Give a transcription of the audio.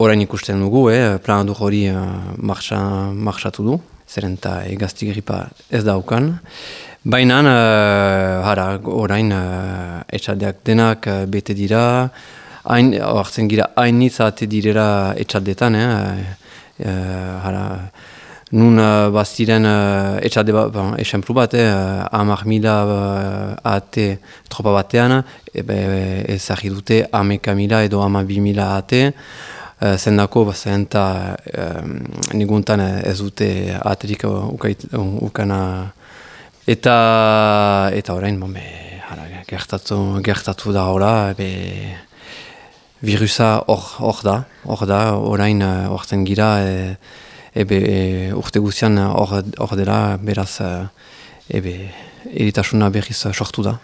orain ikusten dugu, eh, plan du hori uh, marxatu du, zeren eta egazti gripa ez daukan. Baina, uh, hara, orain uh, etxaldeak denak uh, bete dira, hain, hartzen gira, hainitza ate direra etxaldetan, eh, uh, hara, nun uh, baziren uh, etxalde bat, bon, esenplu bat, eh, amak mila uh, ate tropa batean, ezagri dute ameka mila edo ama bi mila ate, uh, zendako bazen eta um, niguntan ez dute aterik ukana eta eta orain, bon, be, hara, gertatu, gertatu da hola, be, virusa hor da, hor da, orain horzen gira, e, ebe e, urte guzian hor dela, beraz, ebe, eritasuna berriz sortu da.